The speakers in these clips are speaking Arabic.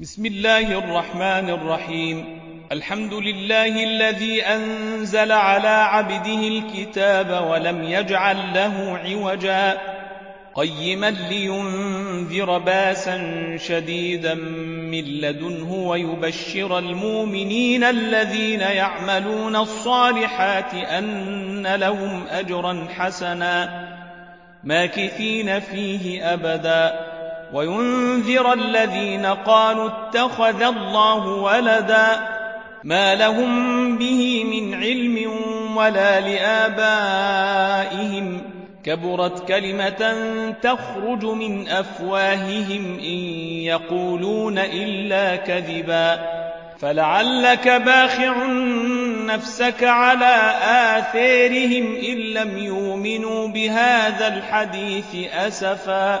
بسم الله الرحمن الرحيم. الحمد لله الذي أنزل على عبده الكتاب ولم يجعل له عوجا. قيما لينذر باسا شديدا من لدنه ويبشر المؤمنين الذين يعملون الصالحات أن لهم أجرا حسنا. ماكثين فيه أبدا. وينذر الذين قالوا اتخذ الله ولدا ما لهم به من علم ولا لآبائهم. كبرت كلمة تخرج من أفواههم إن يقولون إلا كذبا. فلعلك باخع نفسك على آثارهم إن لم يؤمنوا بهذا الحديث أسفا.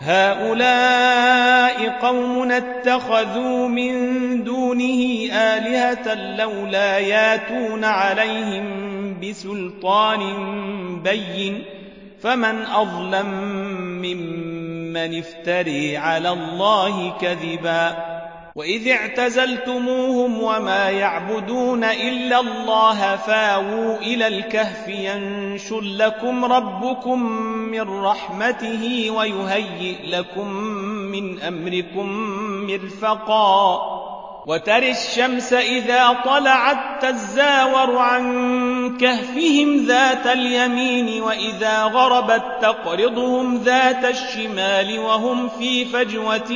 هؤلاء قوم اتخذوا من دونه آلهة لولا ياتون عليهم بسلطان بين فمن أظلم ممن افتري على الله كذبا وإذ اعتزلتموهم وما يعبدون إلا الله فاووا إلى الكهف ينشر لكم ربكم من رحمته ويهيئ لكم من أمركم مرفقا وتر الشمس إذا طلعت تزاور عن كهفهم ذات اليمين وإذا غربت تقرضهم ذات الشمال وهم في فجوة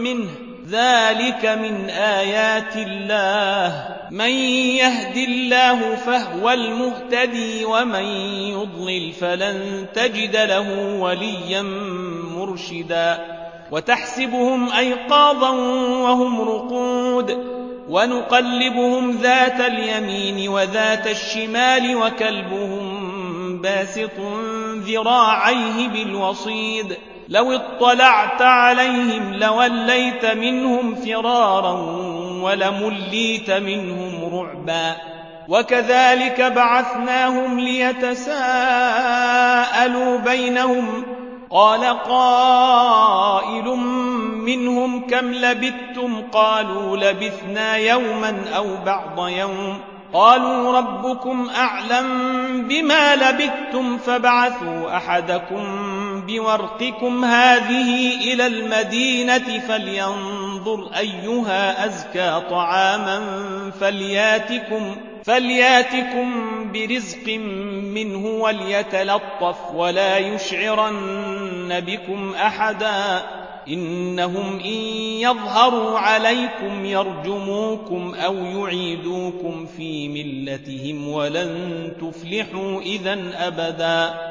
منه ذلك من آيات الله من يهد الله فهو المهتدي ومن يضلل فلن تجد له وليا مرشدا وتحسبهم أيقاظا وهم رقود ونقلبهم ذات اليمين وذات الشمال وكلبهم باسط ذراعيه بالوصيد لو اطلعت عليهم لوليت منهم فرارا ولمليت منهم رعبا. وكذلك بعثناهم ليتساءلوا بينهم. قال قائل منهم كم لبثتم؟ قالوا لبثنا يوما أو بعض يوم. قالوا ربكم أعلم بما لبثتم فابعثوا أحدكم بورقكم هذه إلى المدينة فلينظر أيها أزكى طعاما فلياتكم فلياتكم برزق منه وليتلطف ولا يشعرن بكم أحدا إنهم إن يظهروا عليكم يرجموكم أو يعيدوكم في ملتهم ولن تفلحوا إذا أبدا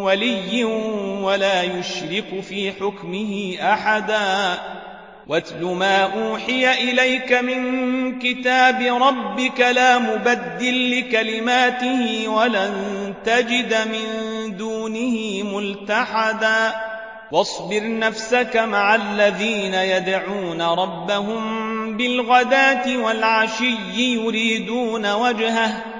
ولي ولا يشرك في حكمه أحدا. واتل ما أوحي إليك من كتاب ربك لا مبدل لكلماته ولن تجد من دونه ملتحدا. واصبر نفسك مع الذين يدعون ربهم بالغداة والعشي يريدون وجهه.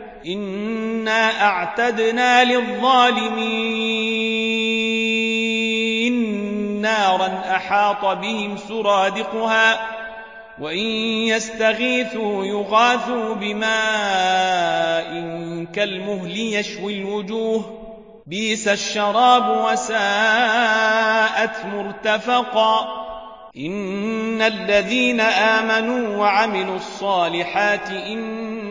إنا أعتدنا للظالمين نارا أحاط بهم سرادقها وإن يستغيثوا يغاثوا بماء كالمهل يشوي الوجوه بيس الشراب وساءت مرتفقا إن الذين آمنوا وعملوا الصالحات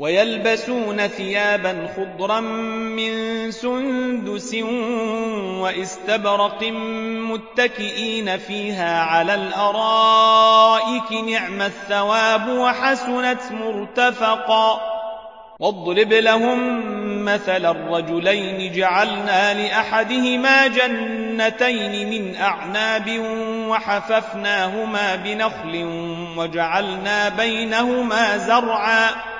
ويلبسون ثيابا خضرا من سندس واستبرق متكئين فيها على الأرائك نعم الثواب وحسنت مرتفقا. واضرب لهم مثل الرجلين جعلنا لأحدهما جنتين من أعناب وحففناهما بنخل وجعلنا بينهما زرعا.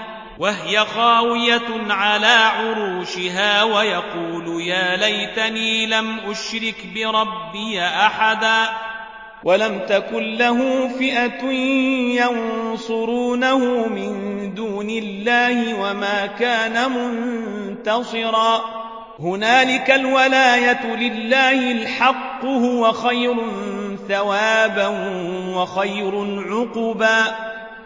وهي خاوية على عروشها ويقول يا ليتني لم أشرك بربي أحدا ولم تكن له فئة ينصرونه من دون الله وما كان منتصرا. هنالك الولاية لله الحق هو خير ثوابا وخير عقبا.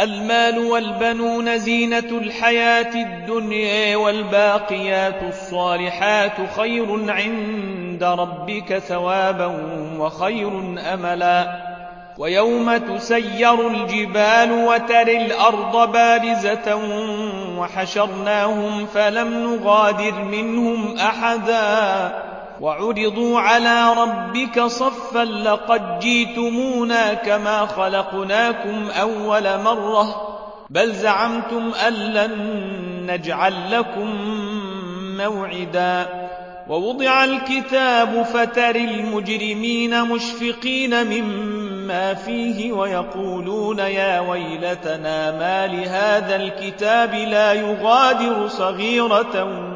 المال والبنون زينة الحياة الدنيا والباقيات الصالحات خير عند ربك ثوابا وخير أملا. ويوم تسير الجبال وتري الأرض بارزة وحشرناهم فلم نغادر منهم أحدا. وعرضوا على ربك صفا لقد جيتمونا كما خلقناكم أول مرة بل زعمتم أن لن نجعل لكم موعدا ووضع الكتاب فتر المجرمين مشفقين مما فيه ويقولون يا ويلتنا ما لهذا الكتاب لا يغادر صغيرة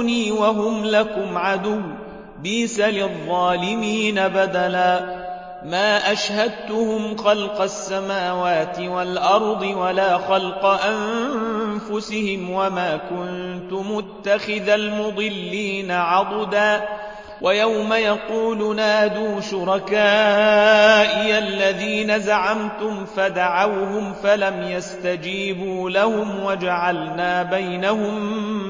دوني وهم لكم عدو. بيس للظالمين بدلا. ما أشهدتهم خلق السماوات والأرض ولا خلق أنفسهم وما كنت متخذ المضلين عضدا. ويوم يقول نادوا شركائي الذين زعمتم فدعوهم فلم يستجيبوا لهم وجعلنا بينهم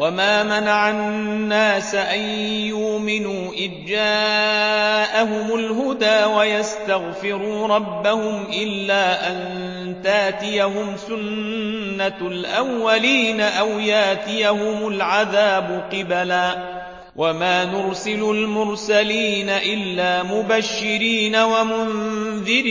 وما منع الناس أن يؤمنوا إذ جاءهم الهدى ويستغفروا ربهم إلا أن تاتيهم سنة الأولين أو ياتيهم العذاب قبلا وما نرسل المرسلين إلا مبشرين ومنذرين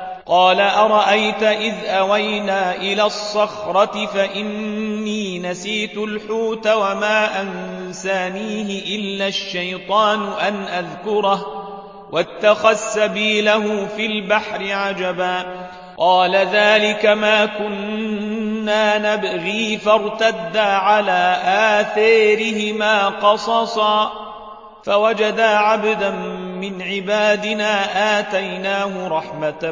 قال أرأيت إذ أوينا إلى الصخرة فإني نسيت الحوت وما أنسانيه إلا الشيطان أن أذكره واتخذ سبيله في البحر عجبا قال ذلك ما كنا نبغي فارتدا على آثيرهما قصصا فوجدا عبدا من عبادنا آتيناه رحمة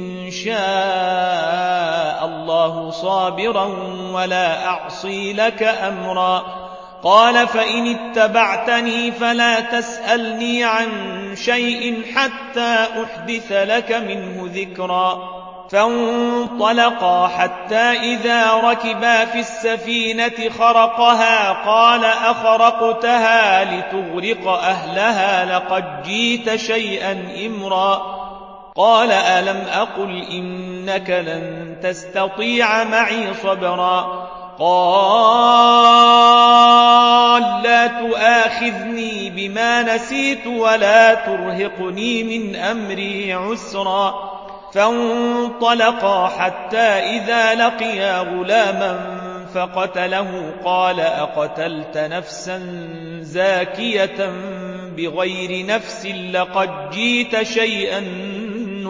شاء الله صابرا ولا أعصي لك أمرا. قال فإن اتبعتني فلا تسألني عن شيء حتى أحدث لك منه ذكرا. فانطلقا حتى إذا ركبا في السفينة خرقها قال أخرقتها لتغرق أهلها لقد جيت شيئا إمرا. قال ألم أقل إنك لن تستطيع معي صبرا قال لا تؤاخذني بما نسيت ولا ترهقني من أمري عسرا فانطلقا حتى إذا لقيا غلاما فقتله قال أقتلت نفسا زاكية بغير نفس لقد جيت شيئا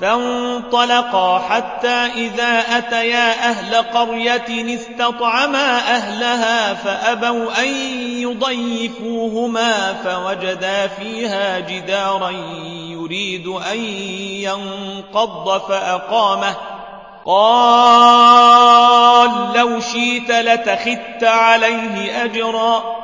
فانطلقا حتى إذا أتيا أهل قرية استطعما أهلها فأبوا أن يضيفوهما فوجدا فيها جدارا يريد أن ينقض فأقامه. قال لو شيت لتخت عليه أجرا.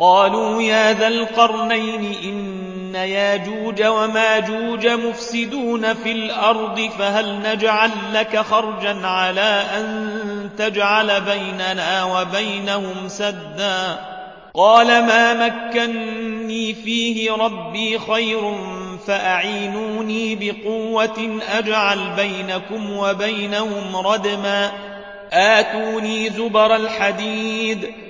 قالوا يا ذا القرنين إن ياجوج وماجوج مفسدون في الأرض فهل نجعل لك خرجا على أن تجعل بيننا وبينهم سدا قال ما مكني فيه ربي خير فأعينوني بقوة أجعل بينكم وبينهم ردما آتوني زبر الحديد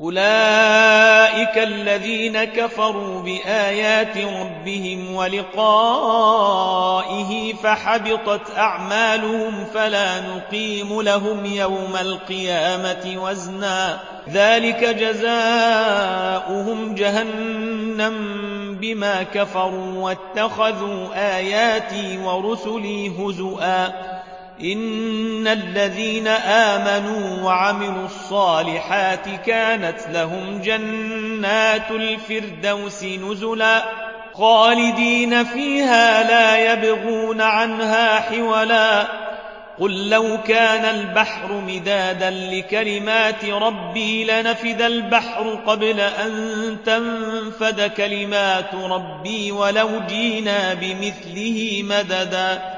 أولئك الذين كفروا بآيات ربهم ولقائه فحبطت أعمالهم فلا نقيم لهم يوم القيامة وزنا ذلك جزاؤهم جهنم بما كفروا واتخذوا آياتي ورسلي هزؤا إن الذين آمنوا وعملوا الصالحات كانت لهم جنات الفردوس نزلا خالدين فيها لا يبغون عنها حولا قل لو كان البحر مدادا لكلمات ربي لنفد البحر قبل أن تنفد كلمات ربي ولو جينا بمثله مددا